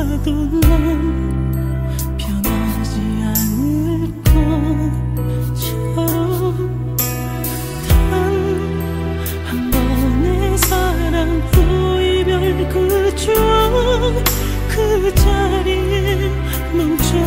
나도 넌 변하지 않을 것처럼 단 한 번의 사랑 후 이별 그중 그 자리에 멈춰